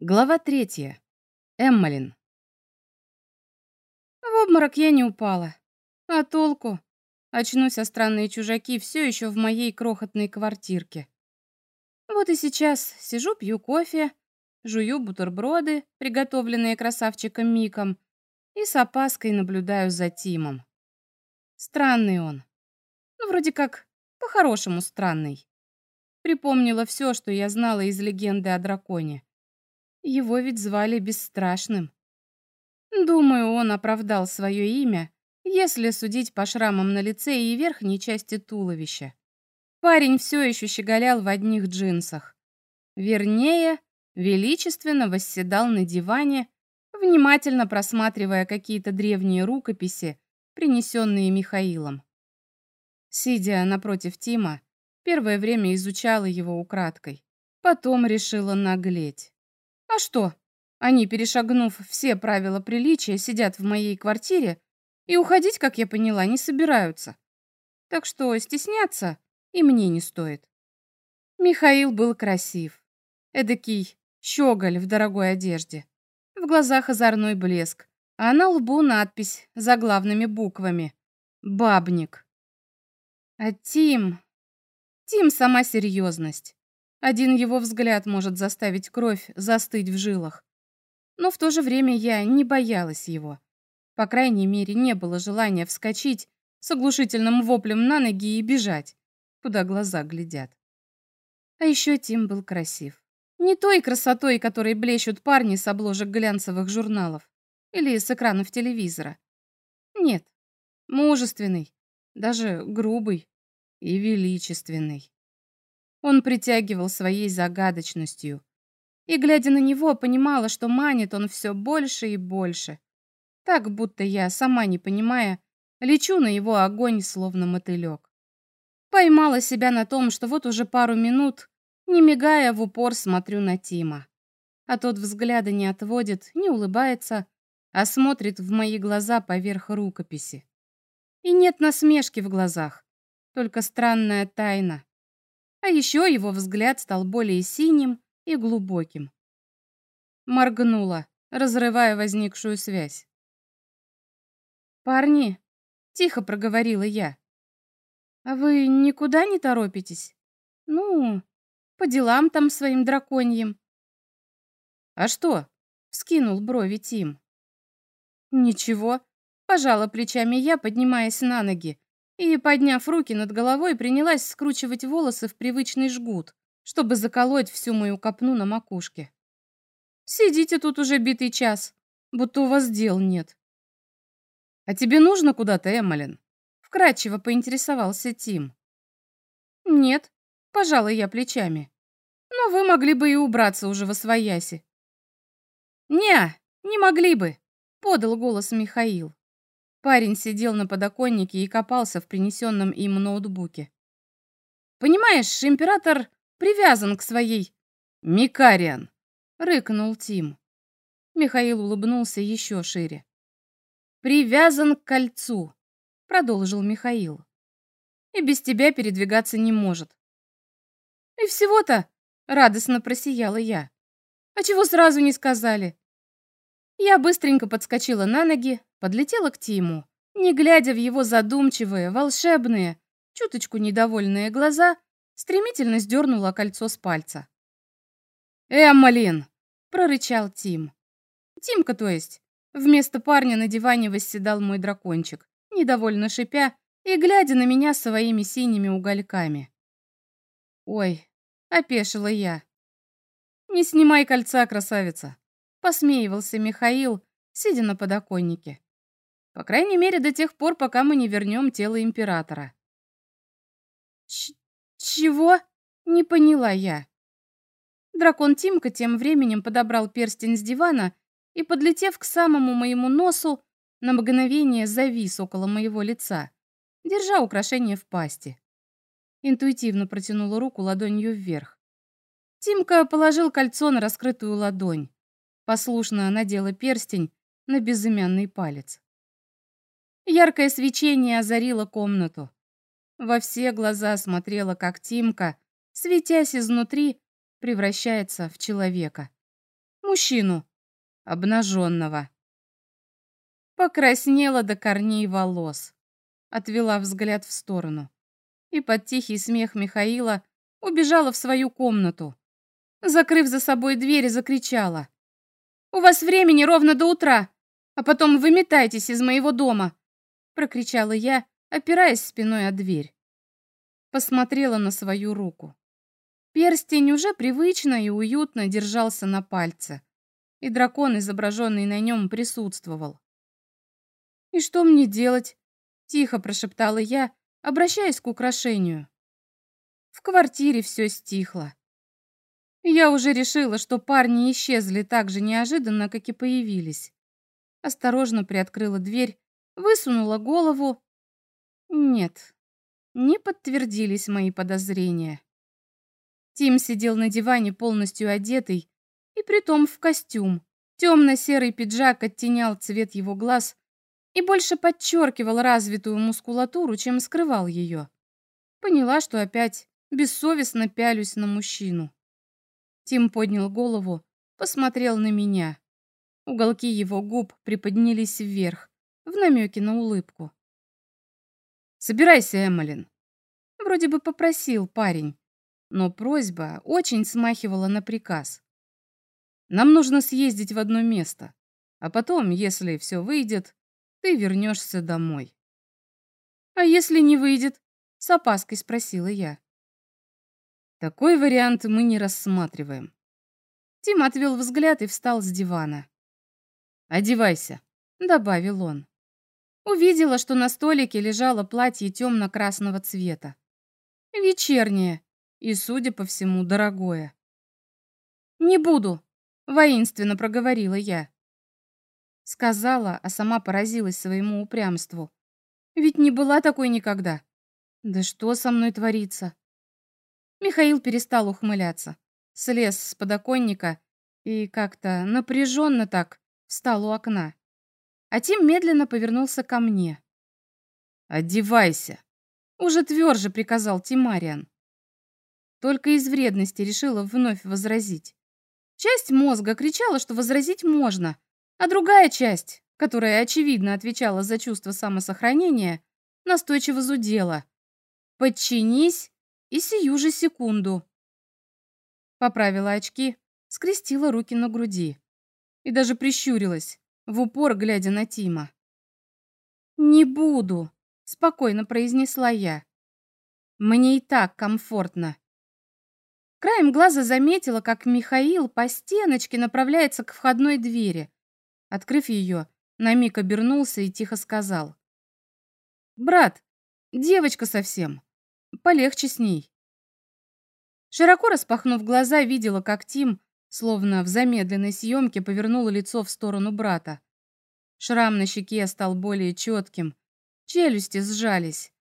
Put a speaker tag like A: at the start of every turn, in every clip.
A: Глава третья. Эммалин. В обморок я не упала. А толку? Очнусь, а странные чужаки все еще в моей крохотной квартирке. Вот и сейчас сижу, пью кофе, жую бутерброды, приготовленные красавчиком Миком, и с опаской наблюдаю за Тимом. Странный он. Ну, вроде как, по-хорошему странный. Припомнила все, что я знала из легенды о драконе. Его ведь звали Бесстрашным. Думаю, он оправдал свое имя, если судить по шрамам на лице и верхней части туловища. Парень все еще щеголял в одних джинсах. Вернее, величественно восседал на диване, внимательно просматривая какие-то древние рукописи, принесенные Михаилом. Сидя напротив Тима, первое время изучала его украдкой, потом решила наглеть. А что? Они, перешагнув все правила приличия, сидят в моей квартире и уходить, как я поняла, не собираются. Так что стесняться и мне не стоит. Михаил был красив. Эдакий щеголь в дорогой одежде. В глазах озорной блеск, а на лбу надпись за главными буквами «Бабник». А Тим... Тим сама серьезность. Один его взгляд может заставить кровь застыть в жилах. Но в то же время я не боялась его. По крайней мере, не было желания вскочить с оглушительным воплем на ноги и бежать, куда глаза глядят. А еще Тим был красив. Не той красотой, которой блещут парни с обложек глянцевых журналов или с экранов телевизора. Нет, мужественный, даже грубый и величественный. Он притягивал своей загадочностью. И, глядя на него, понимала, что манит он все больше и больше. Так, будто я, сама не понимая, лечу на его огонь, словно мотылек. Поймала себя на том, что вот уже пару минут, не мигая, в упор смотрю на Тима. А тот взгляда не отводит, не улыбается, а смотрит в мои глаза поверх рукописи. И нет насмешки в глазах, только странная тайна, а еще его взгляд стал более синим и глубоким. Моргнула, разрывая возникшую связь. «Парни», — тихо проговорила я, — «а вы никуда не торопитесь? Ну, по делам там своим драконьим». «А что?» — вскинул брови Тим. «Ничего», — пожала плечами я, поднимаясь на ноги, и, подняв руки над головой, принялась скручивать волосы в привычный жгут, чтобы заколоть всю мою копну на макушке. «Сидите тут уже битый час, будто у вас дел нет». «А тебе нужно куда-то, Эммалин?» — вкратчиво поинтересовался Тим. «Нет», — пожала я плечами. «Но вы могли бы и убраться уже во свояси». «Не, не могли бы», — подал голос Михаил. Парень сидел на подоконнике и копался в принесенном им ноутбуке. «Понимаешь, император привязан к своей...» «Микариан!» — рыкнул Тим. Михаил улыбнулся еще шире. «Привязан к кольцу», — продолжил Михаил. «И без тебя передвигаться не может». «И всего-то?» — радостно просияла я. «А чего сразу не сказали?» Я быстренько подскочила на ноги, подлетела к Тиму. Не глядя в его задумчивые, волшебные, чуточку недовольные глаза, стремительно сдернула кольцо с пальца. «Эммалин!» — прорычал Тим. Тимка, то есть. Вместо парня на диване восседал мой дракончик, недовольно шипя и глядя на меня своими синими угольками. «Ой!» — опешила я. «Не снимай кольца, красавица!» — посмеивался Михаил, сидя на подоконнике. По крайней мере, до тех пор, пока мы не вернем тело императора. Ч чего? Не поняла я. Дракон Тимка тем временем подобрал перстень с дивана и, подлетев к самому моему носу, на мгновение завис около моего лица, держа украшение в пасти. Интуитивно протянула руку ладонью вверх. Тимка положил кольцо на раскрытую ладонь. Послушно надела перстень на безымянный палец. Яркое свечение озарило комнату. Во все глаза смотрела, как Тимка, светясь изнутри, превращается в человека. Мужчину, обнаженного. Покраснела до корней волос, отвела взгляд в сторону и под тихий смех Михаила убежала в свою комнату. Закрыв за собой дверь, закричала. «У вас времени ровно до утра, а потом выметайтесь из моего дома!» Прокричала я, опираясь спиной о дверь. Посмотрела на свою руку. Перстень уже привычно и уютно держался на пальце, и дракон, изображенный на нем, присутствовал. «И что мне делать?» — тихо прошептала я, обращаясь к украшению. В квартире все стихло. Я уже решила, что парни исчезли так же неожиданно, как и появились. Осторожно приоткрыла дверь, высунула голову. Нет, не подтвердились мои подозрения. Тим сидел на диване полностью одетый, и притом в костюм. Темно-серый пиджак оттенял цвет его глаз, и больше подчеркивал развитую мускулатуру, чем скрывал ее. Поняла, что опять бессовестно пялюсь на мужчину. Тим поднял голову, посмотрел на меня. Уголки его губ приподнялись вверх, в намеке на улыбку. «Собирайся, Эммалин», — вроде бы попросил парень, но просьба очень смахивала на приказ. «Нам нужно съездить в одно место, а потом, если все выйдет, ты вернешься домой. А если не выйдет? С опаской спросила я. Такой вариант мы не рассматриваем. Тим отвел взгляд и встал с дивана. «Одевайся», — добавил он. Увидела, что на столике лежало платье темно-красного цвета. Вечернее и, судя по всему, дорогое. «Не буду», — воинственно проговорила я. Сказала, а сама поразилась своему упрямству. Ведь не была такой никогда. Да что со мной творится? Михаил перестал ухмыляться, слез с подоконника и как-то напряженно так встал у окна. А Тим медленно повернулся ко мне. «Одевайся!» — уже тверже приказал Тимариан. Только из вредности решила вновь возразить. Часть мозга кричала, что возразить можно, а другая часть, которая очевидно отвечала за чувство самосохранения, настойчиво зудела. «Подчинись и сию же секунду». Поправила очки, скрестила руки на груди и даже прищурилась, в упор глядя на Тима. «Не буду», — спокойно произнесла я. «Мне и так комфортно». Краем глаза заметила, как Михаил по стеночке направляется к входной двери, Открыв ее, на миг обернулся и тихо сказал. «Брат, девочка совсем. Полегче с ней». Широко распахнув глаза, видела, как Тим, словно в замедленной съемке, повернул лицо в сторону брата. Шрам на щеке стал более четким, челюсти сжались.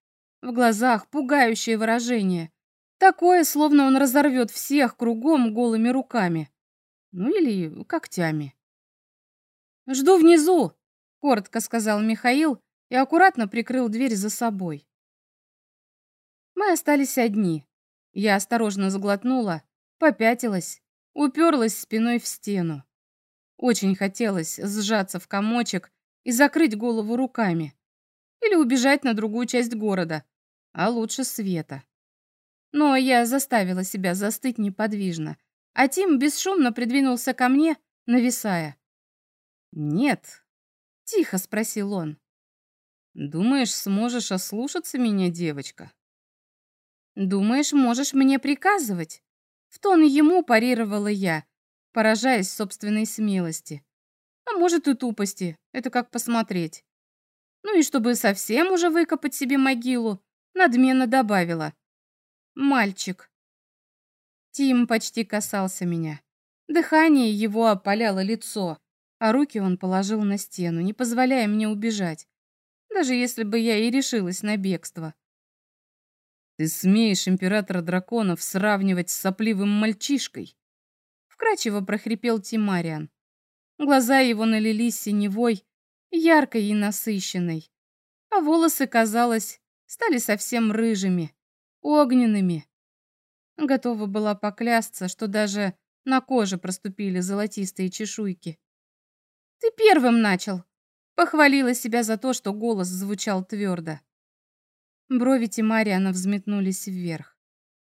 A: В глазах пугающее выражение. Такое, словно он разорвет всех кругом голыми руками. Ну или когтями. «Жду внизу», — коротко сказал Михаил и аккуратно прикрыл дверь за собой. Мы остались одни. Я осторожно заглотнула, попятилась, уперлась спиной в стену. Очень хотелось сжаться в комочек и закрыть голову руками. Или убежать на другую часть города, а лучше света. Но я заставила себя застыть неподвижно, а Тим бесшумно придвинулся ко мне, нависая. «Нет», — тихо спросил он. «Думаешь, сможешь ослушаться меня, девочка?» «Думаешь, можешь мне приказывать?» В тон ему парировала я, поражаясь собственной смелости. А может и тупости, это как посмотреть. Ну и чтобы совсем уже выкопать себе могилу, надменно добавила. «Мальчик». Тим почти касался меня. Дыхание его опаляло лицо а руки он положил на стену, не позволяя мне убежать, даже если бы я и решилась на бегство. «Ты смеешь императора драконов сравнивать с сопливым мальчишкой?» Вкрадчиво прохрипел Тимариан. Глаза его налились синевой, яркой и насыщенной, а волосы, казалось, стали совсем рыжими, огненными. Готова была поклясться, что даже на коже проступили золотистые чешуйки. «Ты первым начал!» Похвалила себя за то, что голос звучал твердо. Брови Тимариана взметнулись вверх.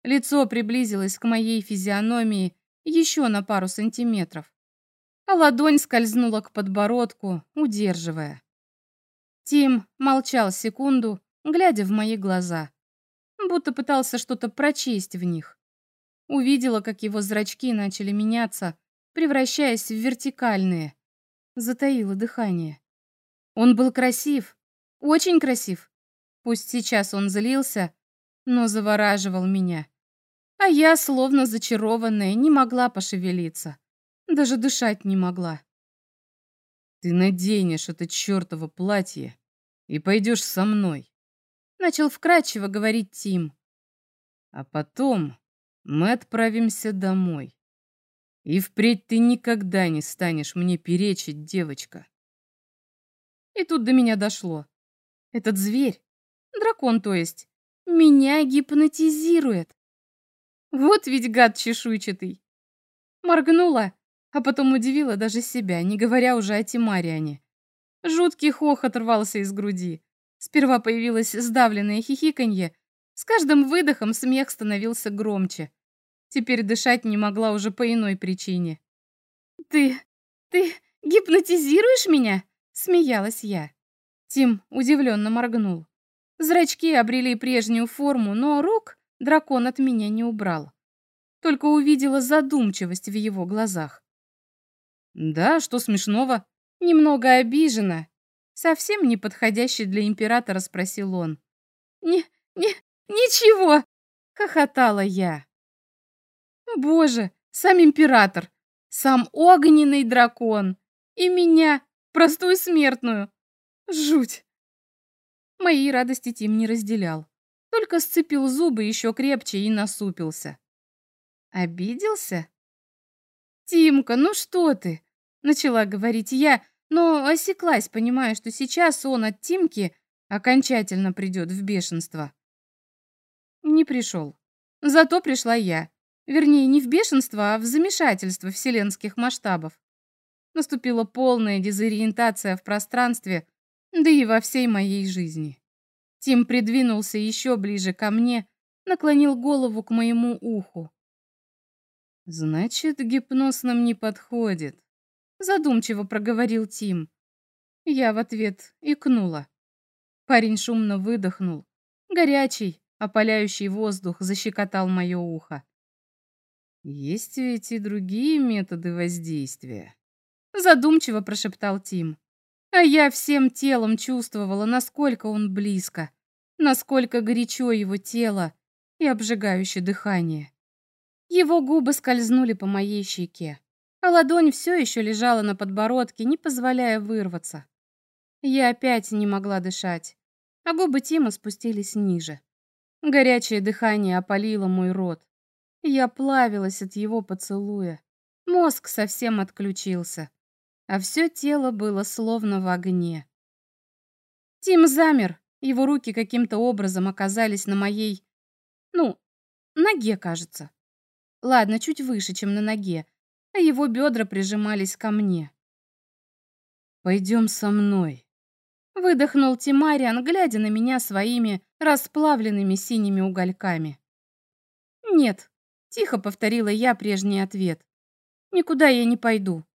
A: Лицо приблизилось к моей физиономии еще на пару сантиметров, а ладонь скользнула к подбородку, удерживая. Тим молчал секунду, глядя в мои глаза, будто пытался что-то прочесть в них. Увидела, как его зрачки начали меняться, превращаясь в вертикальные, затаила дыхание. Он был красив, очень красив. Пусть сейчас он злился, но завораживал меня. А я, словно зачарованная, не могла пошевелиться. Даже дышать не могла.
B: «Ты наденешь это чертово платье и пойдешь со мной»,
A: начал вкрадчиво говорить Тим.
B: «А потом мы отправимся домой. И впредь ты никогда не станешь мне перечить, девочка.
A: И тут до меня дошло. Этот зверь, дракон то есть, меня гипнотизирует. Вот ведь гад чешуйчатый. Моргнула, а потом удивила даже себя, не говоря уже о Тимариане. Жуткий хохот рвался из груди. Сперва появилось сдавленное хихиканье, с каждым выдохом смех становился громче. Теперь дышать не могла уже по иной причине. «Ты... ты гипнотизируешь меня?» — смеялась я. Тим удивленно моргнул. Зрачки обрели прежнюю форму, но рук дракон от меня не убрал. Только увидела задумчивость в его глазах.
B: «Да, что смешного?»
A: Немного обижена. Совсем не подходящий для императора спросил он. «Не, не, ничего!» — хохотала я. Боже, сам император, сам огненный дракон и меня, простую смертную. Жуть. Моей радости Тим не разделял, только сцепил зубы еще крепче и насупился. Обиделся? «Тимка, ну что ты?» — начала говорить я, но осеклась, понимая, что сейчас он от Тимки окончательно придет в бешенство. Не пришел. Зато пришла я. Вернее, не в бешенство, а в замешательство вселенских масштабов. Наступила полная дезориентация в пространстве, да и во всей моей жизни. Тим придвинулся еще ближе ко мне, наклонил голову к моему уху. «Значит, гипноз нам не подходит», — задумчиво проговорил Тим. Я в ответ икнула. Парень шумно выдохнул. Горячий, опаляющий воздух защекотал мое ухо.
B: Есть ведь и другие методы воздействия.
A: Задумчиво прошептал Тим. А я всем телом чувствовала, насколько он близко, насколько горячо его тело и обжигающее дыхание. Его губы скользнули по моей щеке, а ладонь все еще лежала на подбородке, не позволяя вырваться. Я опять не могла дышать, а губы Тима спустились ниже. Горячее дыхание опалило мой рот. Я плавилась от его поцелуя. Мозг совсем отключился, а все тело было словно в огне. Тим замер, его руки каким-то образом оказались на моей... Ну, ноге, кажется. Ладно, чуть выше, чем на ноге, а его бедра прижимались ко мне.
B: «Пойдем со мной», —
A: выдохнул Тимариан, глядя на меня своими расплавленными синими угольками. «Нет», Тихо повторила я прежний ответ. Никуда я не пойду.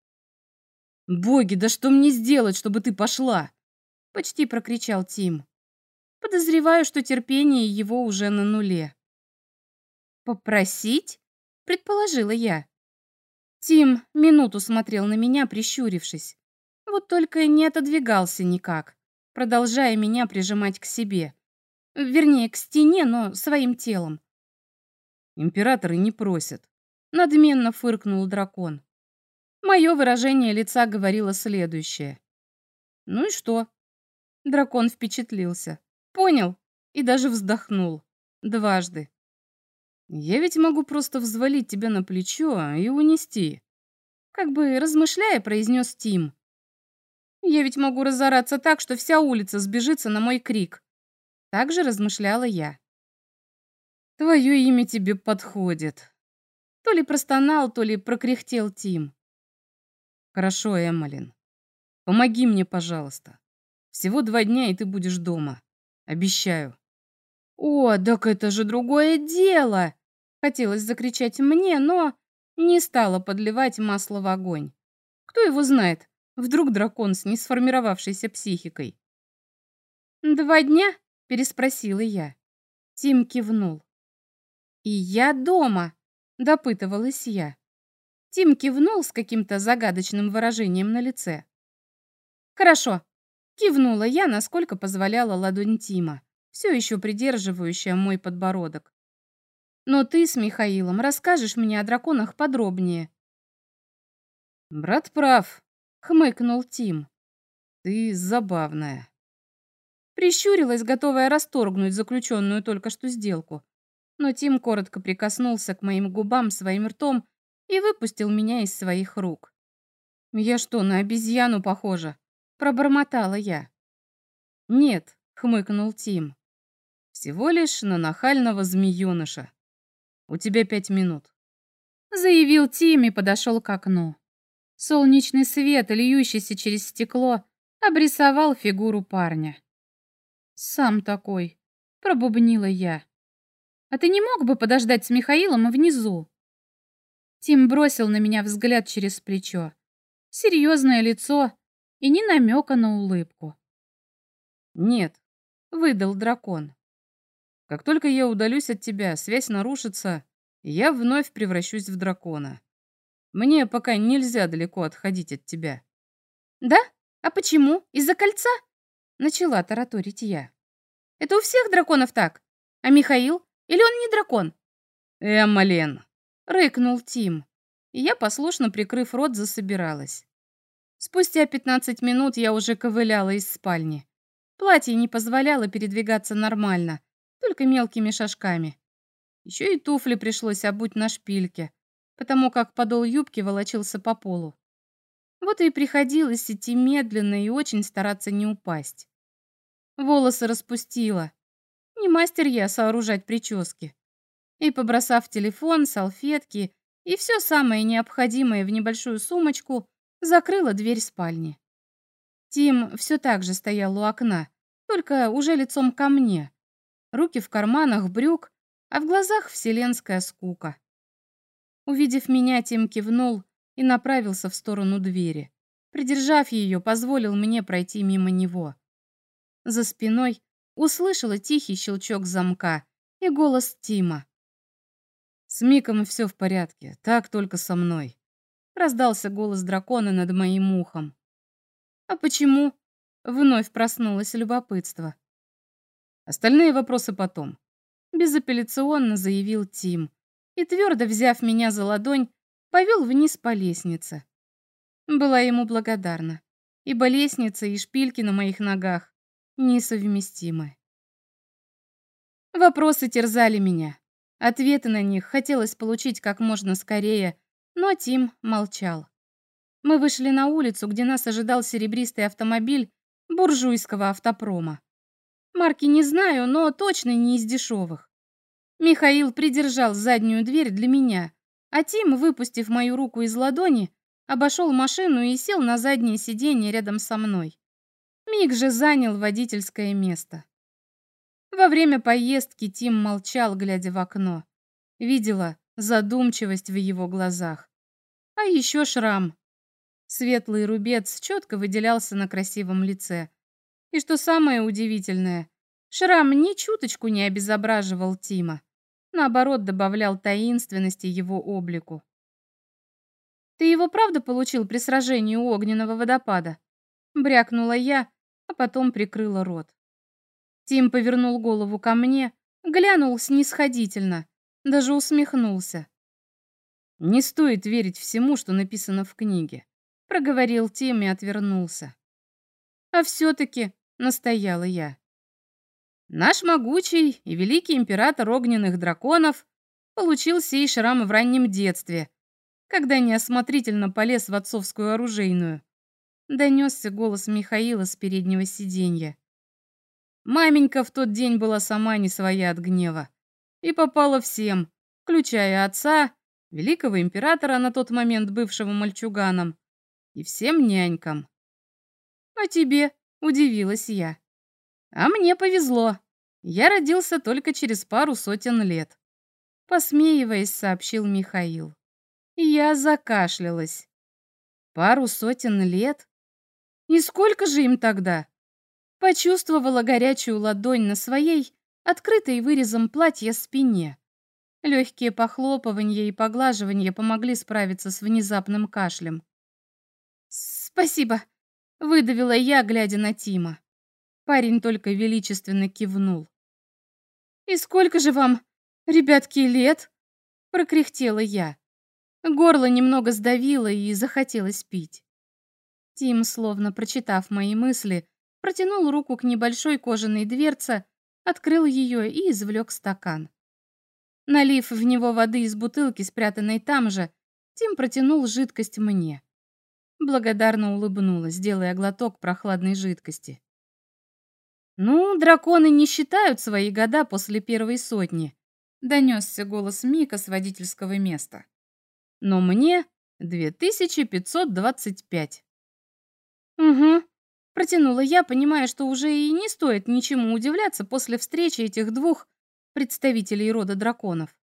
B: Боги, да что мне сделать, чтобы ты пошла?
A: Почти прокричал Тим. Подозреваю, что терпение его уже на нуле. Попросить? Предположила я. Тим минуту смотрел на меня, прищурившись. Вот только не отодвигался никак, продолжая меня прижимать к себе. Вернее, к стене, но своим телом.
B: Императоры не просят.
A: Надменно фыркнул дракон. Мое выражение лица говорило следующее. Ну и что? Дракон впечатлился. Понял и даже вздохнул. Дважды.
B: Я ведь могу просто взвалить тебя на плечо и унести.
A: Как бы размышляя, произнес Тим. Я ведь могу разораться так, что вся улица сбежится на мой крик. Так же размышляла я.
B: Твое имя тебе подходит.
A: ли простонал, то ли прокряхтел Тим.
B: Хорошо, Эммалин. Помоги мне, пожалуйста. Всего два дня, и ты будешь дома. Обещаю.
A: О, так это же другое дело! Хотелось закричать мне, но не стала подливать масло в огонь. Кто его знает, вдруг дракон с несформировавшейся психикой. «Два дня?» — переспросила я. Тим кивнул. «И я дома», — допытывалась я. Тим кивнул с каким-то загадочным выражением на лице. «Хорошо», — кивнула я, насколько позволяла ладонь Тима, все еще придерживающая мой подбородок. «Но ты с Михаилом расскажешь мне о драконах подробнее».
B: «Брат прав», — хмыкнул Тим. «Ты забавная».
A: Прищурилась, готовая расторгнуть заключенную только что сделку, но Тим коротко прикоснулся к моим губам своим ртом и выпустил меня из своих рук. «Я что, на обезьяну похожа?» — пробормотала я.
B: «Нет», — хмыкнул Тим. «Всего лишь на нахального змеёныша. У тебя пять минут», —
A: заявил Тим и подошел к окну. Солнечный свет, льющийся через стекло, обрисовал фигуру парня. «Сам такой», — пробубнила я. А ты не мог бы подождать с Михаилом внизу?» Тим бросил на меня взгляд через плечо. Серьезное лицо и ни намека на улыбку.
B: «Нет», — выдал дракон. «Как только я удалюсь от тебя, связь нарушится, и я вновь превращусь в дракона. Мне пока нельзя далеко отходить от тебя».
A: «Да? А почему? Из-за кольца?» Начала тараторить я. «Это у всех драконов так? А Михаил? Или он не дракон?»
B: «Эммален!»
A: — рыкнул Тим. И я, послушно прикрыв рот, засобиралась. Спустя пятнадцать минут я уже ковыляла из спальни. Платье не позволяло передвигаться нормально, только мелкими шажками. Еще и туфли пришлось обуть на шпильке, потому как подол юбки волочился по полу. Вот и приходилось идти медленно и очень стараться не упасть. Волосы распустила, не мастер я сооружать прически. И, побросав телефон, салфетки и все самое необходимое в небольшую сумочку, закрыла дверь спальни. Тим все так же стоял у окна, только уже лицом ко мне. Руки в карманах брюк, а в глазах вселенская скука. Увидев меня, Тим кивнул и направился в сторону двери. Придержав ее, позволил мне пройти мимо него. За спиной услышала тихий щелчок замка и голос Тима.
B: «С Миком все в порядке, так только со мной», — раздался голос дракона над моим ухом.
A: «А почему?» — вновь проснулось любопытство.
B: «Остальные вопросы потом», —
A: безапелляционно заявил Тим и, твердо взяв меня за ладонь, повел вниз по лестнице. Была ему благодарна, ибо лестница и шпильки на моих ногах несовместимы. Вопросы терзали меня. Ответы на них хотелось получить как можно скорее, но Тим молчал. Мы вышли на улицу, где нас ожидал серебристый автомобиль буржуйского автопрома. Марки не знаю, но точно не из дешевых. Михаил придержал заднюю дверь для меня, а Тим, выпустив мою руку из ладони, обошел машину и сел на заднее сиденье рядом со мной. Миг же занял водительское место. Во время поездки Тим молчал, глядя в окно. Видела задумчивость в его глазах. А еще шрам. Светлый рубец четко выделялся на красивом лице. И что самое удивительное, шрам ни чуточку не обезображивал Тима. Наоборот, добавлял таинственности его облику. «Ты его правда получил при сражении у огненного водопада?» Брякнула я, а потом прикрыла рот. Тим повернул голову ко мне, глянул снисходительно, даже усмехнулся.
B: «Не стоит верить всему, что написано в книге», — проговорил Тим и отвернулся.
A: «А все-таки», — настояла я.
B: «Наш могучий и великий император огненных драконов получил сей шрам в раннем детстве, когда неосмотрительно полез в отцовскую оружейную донесся голос Михаила с переднего сиденья. Маменька в тот день была сама не своя от гнева и попала всем, включая отца, великого императора, на тот момент бывшего мальчуганом, и всем нянькам.
A: «А тебе?» — удивилась я.
B: «А мне повезло. Я родился только через пару сотен лет», — посмеиваясь, сообщил Михаил. Я закашлялась. «Пару сотен лет? И сколько же им тогда?» Почувствовала горячую ладонь на своей, открытой вырезом платья спине. Легкие похлопывания и поглаживания помогли справиться с внезапным кашлем.
A: «Спасибо», — выдавила я, глядя на Тима. Парень только величественно кивнул. «И сколько же вам, ребятки, лет?» — прокряхтела я. Горло немного сдавило и захотелось пить. Тим, словно прочитав мои мысли, протянул руку к небольшой кожаной дверце, открыл ее и извлек стакан. Налив в него воды из бутылки, спрятанной там же, Тим протянул жидкость мне. Благодарно улыбнулась, делая глоток прохладной жидкости. «Ну, драконы не считают свои года после первой сотни», — донесся голос Мика с водительского места. «Но мне 2525». «Угу», — протянула я, понимая, что уже и не стоит ничему удивляться после встречи этих двух представителей рода драконов.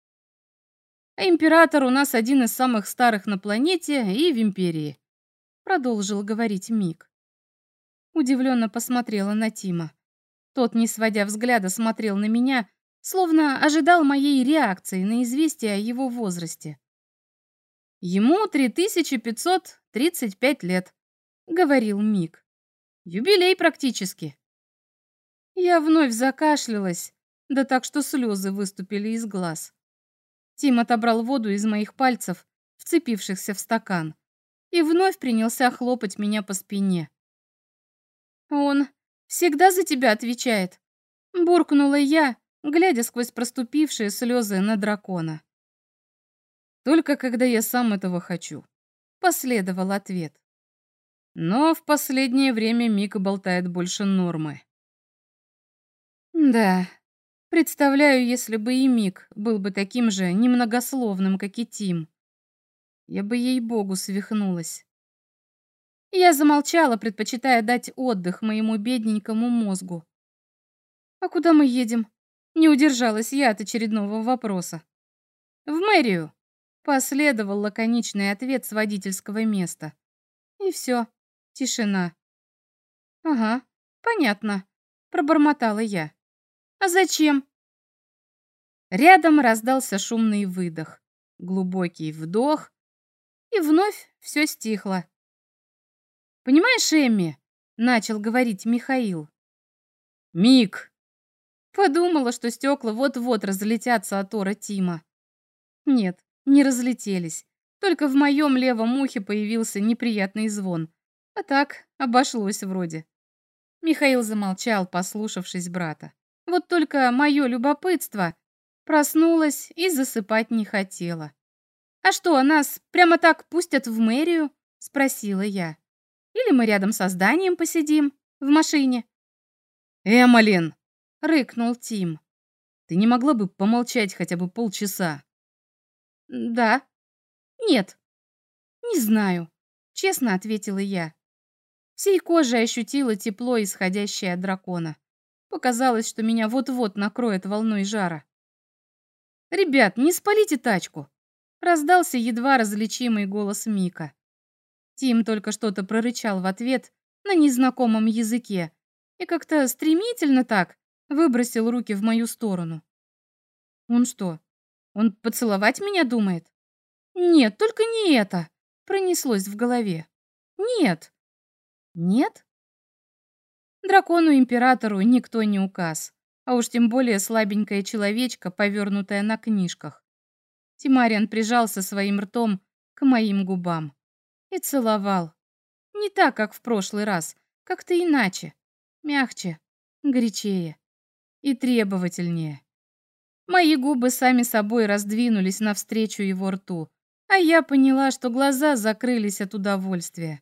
A: Император у нас один из самых старых на планете и в империи, продолжил говорить Мик. Удивленно посмотрела на Тима. Тот, не сводя взгляда, смотрел на меня, словно ожидал моей реакции на известие о его возрасте. Ему 3535 лет, говорил Мик. Юбилей практически. Я вновь закашлялась, да так, что слезы выступили из глаз. Тим отобрал воду из моих пальцев, вцепившихся в стакан, и вновь принялся хлопать меня по спине. «Он всегда за тебя отвечает», — буркнула я, глядя сквозь проступившие слезы на дракона.
B: «Только когда я сам этого хочу», — последовал ответ. Но в последнее время Мика болтает больше нормы.
A: Да, Представляю, если бы и Мик был бы таким же немногословным, как и Тим. Я бы ей-богу свихнулась. Я замолчала, предпочитая дать отдых моему бедненькому мозгу. «А куда мы едем?» Не удержалась я от очередного вопроса. «В мэрию», — последовал лаконичный ответ с водительского места. И все, тишина. «Ага, понятно», — пробормотала я. А зачем? Рядом раздался шумный выдох, глубокий вдох, и вновь все стихло. Понимаешь, Эмми, начал говорить Михаил.
B: Мик.
A: Подумала, что стекла вот-вот разлетятся от ора Тима. Нет, не разлетелись. Только в моем левом ухе появился неприятный звон. А так, обошлось вроде. Михаил замолчал, послушавшись брата. Вот только мое любопытство проснулось и засыпать не хотела. «А что, нас прямо так пустят в мэрию?» — спросила я. «Или мы рядом со зданием посидим, в машине?»
B: «Эмалин!»
A: — рыкнул Тим.
B: «Ты не могла бы помолчать хотя бы полчаса?»
A: «Да». «Нет». «Не знаю», — честно ответила я. Всей кожей ощутила тепло, исходящее от дракона. Показалось, что меня вот-вот накроет волной жара. «Ребят, не спалите тачку!» Раздался едва различимый голос Мика. Тим только что-то прорычал в ответ на незнакомом языке и как-то стремительно так выбросил руки в мою сторону. Он что, он поцеловать меня думает? Нет, только не это, пронеслось в голове. Нет. Нет? Дракону-императору никто не указ, а уж тем более слабенькая человечка, повернутая на книжках. Тимариан прижался своим ртом к моим губам и целовал. Не так, как в прошлый раз, как-то иначе, мягче, горячее и требовательнее. Мои губы сами собой раздвинулись навстречу его рту, а я поняла, что глаза закрылись от удовольствия.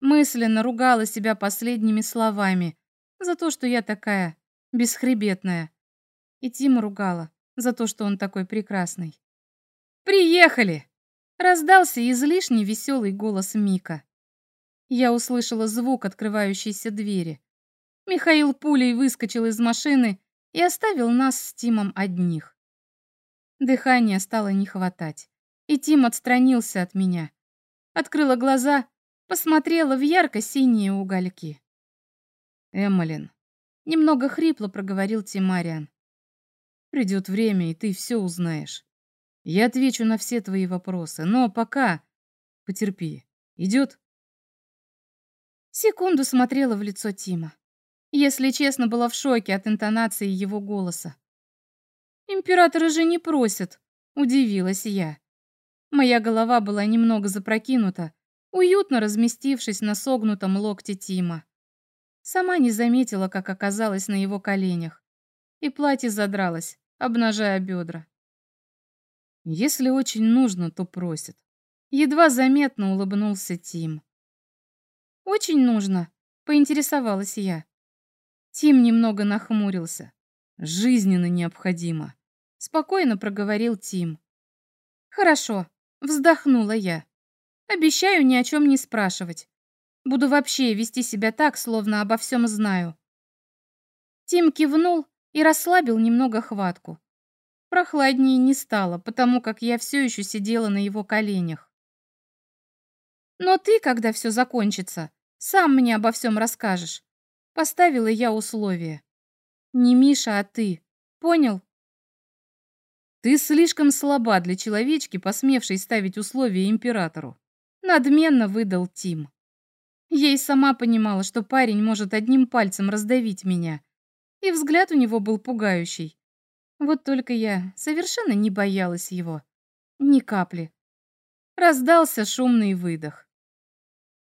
A: Мысленно ругала себя последними словами за то, что я такая бесхребетная. И Тима ругала за то, что он такой прекрасный. Приехали!» Раздался излишне веселый голос Мика. Я услышала звук открывающейся двери. Михаил пулей выскочил из машины и оставил нас с Тимом одних. Дыхания стало не хватать, и Тим отстранился от меня. Открыла глаза, посмотрела в ярко-синие угольки. «Эммалин», — немного хрипло проговорил Тимариан. «Придет время, и ты все узнаешь. Я отвечу на все твои вопросы, но пока потерпи. Идет?»
B: Секунду смотрела в лицо Тима. Если честно, была в шоке от интонации его голоса. «Императора же не просят», — удивилась я. Моя голова была немного запрокинута, уютно разместившись на согнутом локте Тима. Сама не заметила, как оказалась на его коленях. И платье задралось, обнажая бедра.
A: Если очень нужно, то просит. Едва заметно улыбнулся Тим.
B: Очень нужно, поинтересовалась я. Тим немного нахмурился.
A: Жизненно необходимо.
B: Спокойно проговорил Тим. Хорошо, вздохнула я. Обещаю ни о чем не спрашивать. Буду вообще вести себя так, словно обо всем знаю. Тим кивнул и расслабил немного хватку. Прохладнее не стало, потому как я все еще сидела на его коленях. Но ты, когда все закончится, сам мне обо всем расскажешь. Поставила я условие. Не Миша, а ты. Понял?
A: Ты слишком слаба для человечки, посмевшей ставить условия императору.
B: Надменно выдал Тим. Ей сама понимала, что парень может одним пальцем раздавить меня. И взгляд у него был пугающий. Вот только я совершенно не боялась его. Ни капли. Раздался шумный выдох.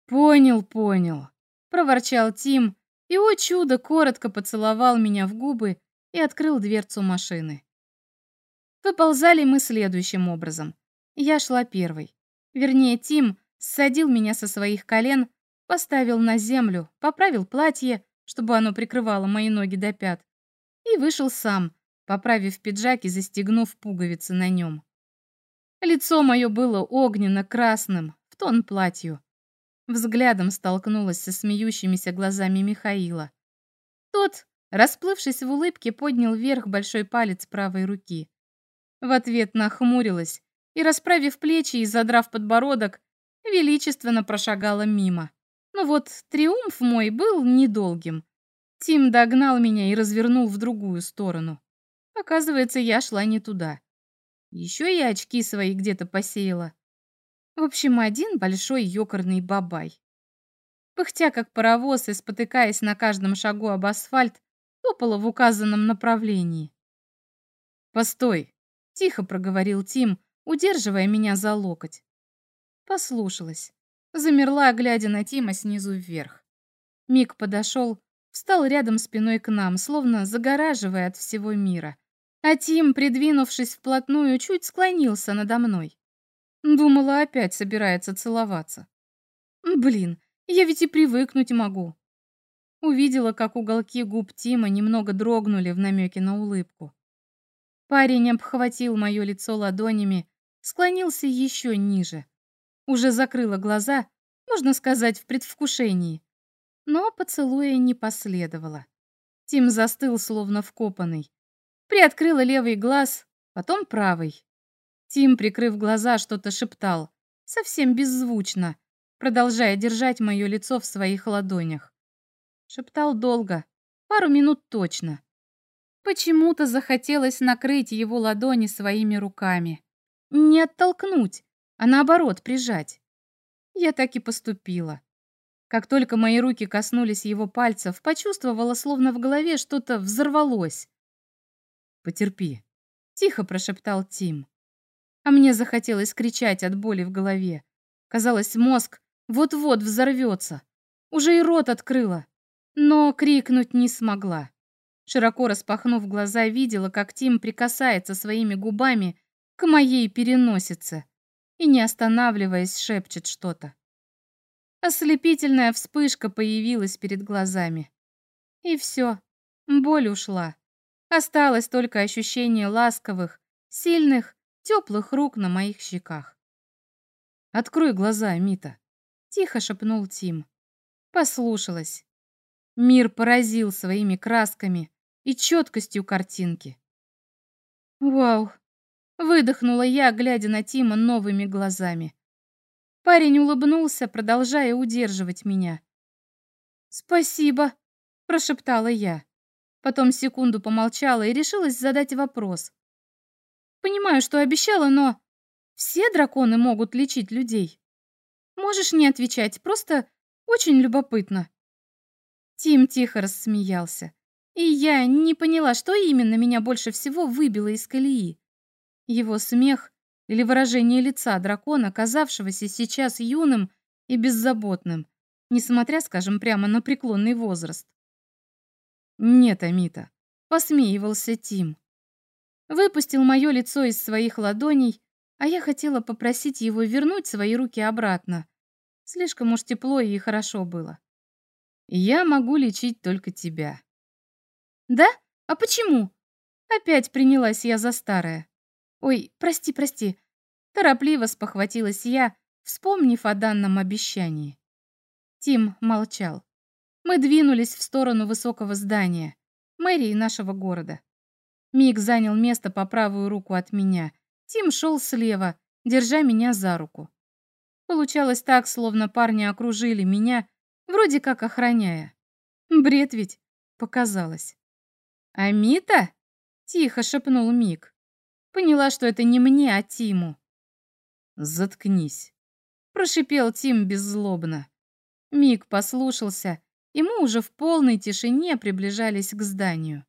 A: «Понял, понял», —
B: проворчал Тим, и, о чудо, коротко поцеловал меня в губы и открыл дверцу машины. Выползали мы следующим образом. Я шла первой. Вернее, Тим ссадил меня со своих колен, поставил на землю, поправил платье, чтобы оно прикрывало мои ноги до пят, и вышел сам, поправив пиджак и застегнув пуговицы на нем. Лицо мое было огненно-красным, в тон платью. Взглядом столкнулась со смеющимися глазами Михаила. Тот, расплывшись в улыбке, поднял вверх большой палец правой руки. В ответ нахмурилась и, расправив плечи и задрав подбородок, величественно прошагала мимо. Но вот триумф мой был недолгим. Тим догнал меня и развернул в другую сторону. Оказывается, я шла не туда. Еще и очки свои где-то посеяла. В общем, один большой ёкарный бабай. Пыхтя как паровоз и спотыкаясь на каждом шагу об асфальт, топала в указанном направлении.
A: «Постой!» — тихо проговорил Тим, удерживая меня за локоть.
B: Послушалась. Замерла, глядя на Тима снизу вверх. Мик подошел, встал рядом спиной к нам, словно загораживая от всего мира. А Тим, придвинувшись вплотную, чуть склонился надо мной. Думала, опять собирается целоваться. Блин, я ведь и привыкнуть могу. Увидела, как уголки губ Тима немного дрогнули в намеке на улыбку. Парень обхватил мое лицо ладонями, склонился еще ниже. Уже закрыла глаза, можно сказать, в предвкушении. Но поцелуя не последовало. Тим застыл, словно вкопанный. Приоткрыла левый глаз, потом правый. Тим, прикрыв глаза, что-то шептал, совсем беззвучно, продолжая держать мое лицо в своих ладонях. Шептал долго, пару минут точно. Почему-то захотелось накрыть его ладони своими руками. Не оттолкнуть, а наоборот прижать. Я так и поступила. Как только мои руки коснулись его пальцев, почувствовала, словно в голове что-то взорвалось.
A: «Потерпи», —
B: тихо прошептал Тим. А мне захотелось кричать от боли в голове. Казалось, мозг вот-вот взорвется. Уже и рот открыла, но крикнуть не смогла. Широко распахнув глаза, видела, как Тим прикасается своими губами к моей переносице и, не останавливаясь, шепчет что-то. Ослепительная вспышка появилась перед глазами. И все, боль ушла. Осталось только ощущение ласковых, сильных,
A: теплых рук на моих щеках. «Открой глаза, Мита», — тихо шепнул Тим. Послушалась. Мир поразил своими красками и четкостью картинки. «Вау!» — выдохнула я, глядя на Тима новыми глазами. Парень улыбнулся, продолжая удерживать меня. «Спасибо», — прошептала я. Потом секунду помолчала и решилась задать вопрос. «Понимаю, что обещала, но все драконы могут лечить людей. Можешь не отвечать, просто очень любопытно». Тим тихо рассмеялся. И я не поняла, что именно меня больше всего выбило из колеи. Его смех или выражение лица дракона, казавшегося сейчас юным и беззаботным, несмотря, скажем, прямо на преклонный возраст. «Нет, Амита», — посмеивался Тим. Выпустил мое лицо из своих ладоней, а я хотела попросить его вернуть свои руки обратно. Слишком уж тепло и хорошо было. Я могу лечить только тебя. Да? А почему? Опять принялась я за старое. Ой, прости, прости. Торопливо спохватилась я, вспомнив о данном обещании. Тим молчал. Мы двинулись в сторону высокого здания, мэрии нашего города. Мик занял место по правую руку от меня. Тим шел слева, держа меня за руку. Получалось так, словно парни окружили меня, вроде как охраняя. Бред ведь, показалось. «Амита?» — тихо шепнул Мик. Поняла, что это не мне, а Тиму. «Заткнись», — прошипел Тим беззлобно. Мик послушался, и мы уже в полной тишине приближались к зданию.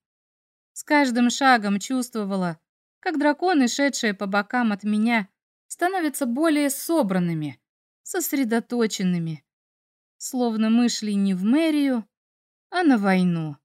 A: С каждым шагом чувствовала, как драконы, шедшие по бокам от меня, становятся более собранными, сосредоточенными, словно мы шли не в мэрию, а на войну.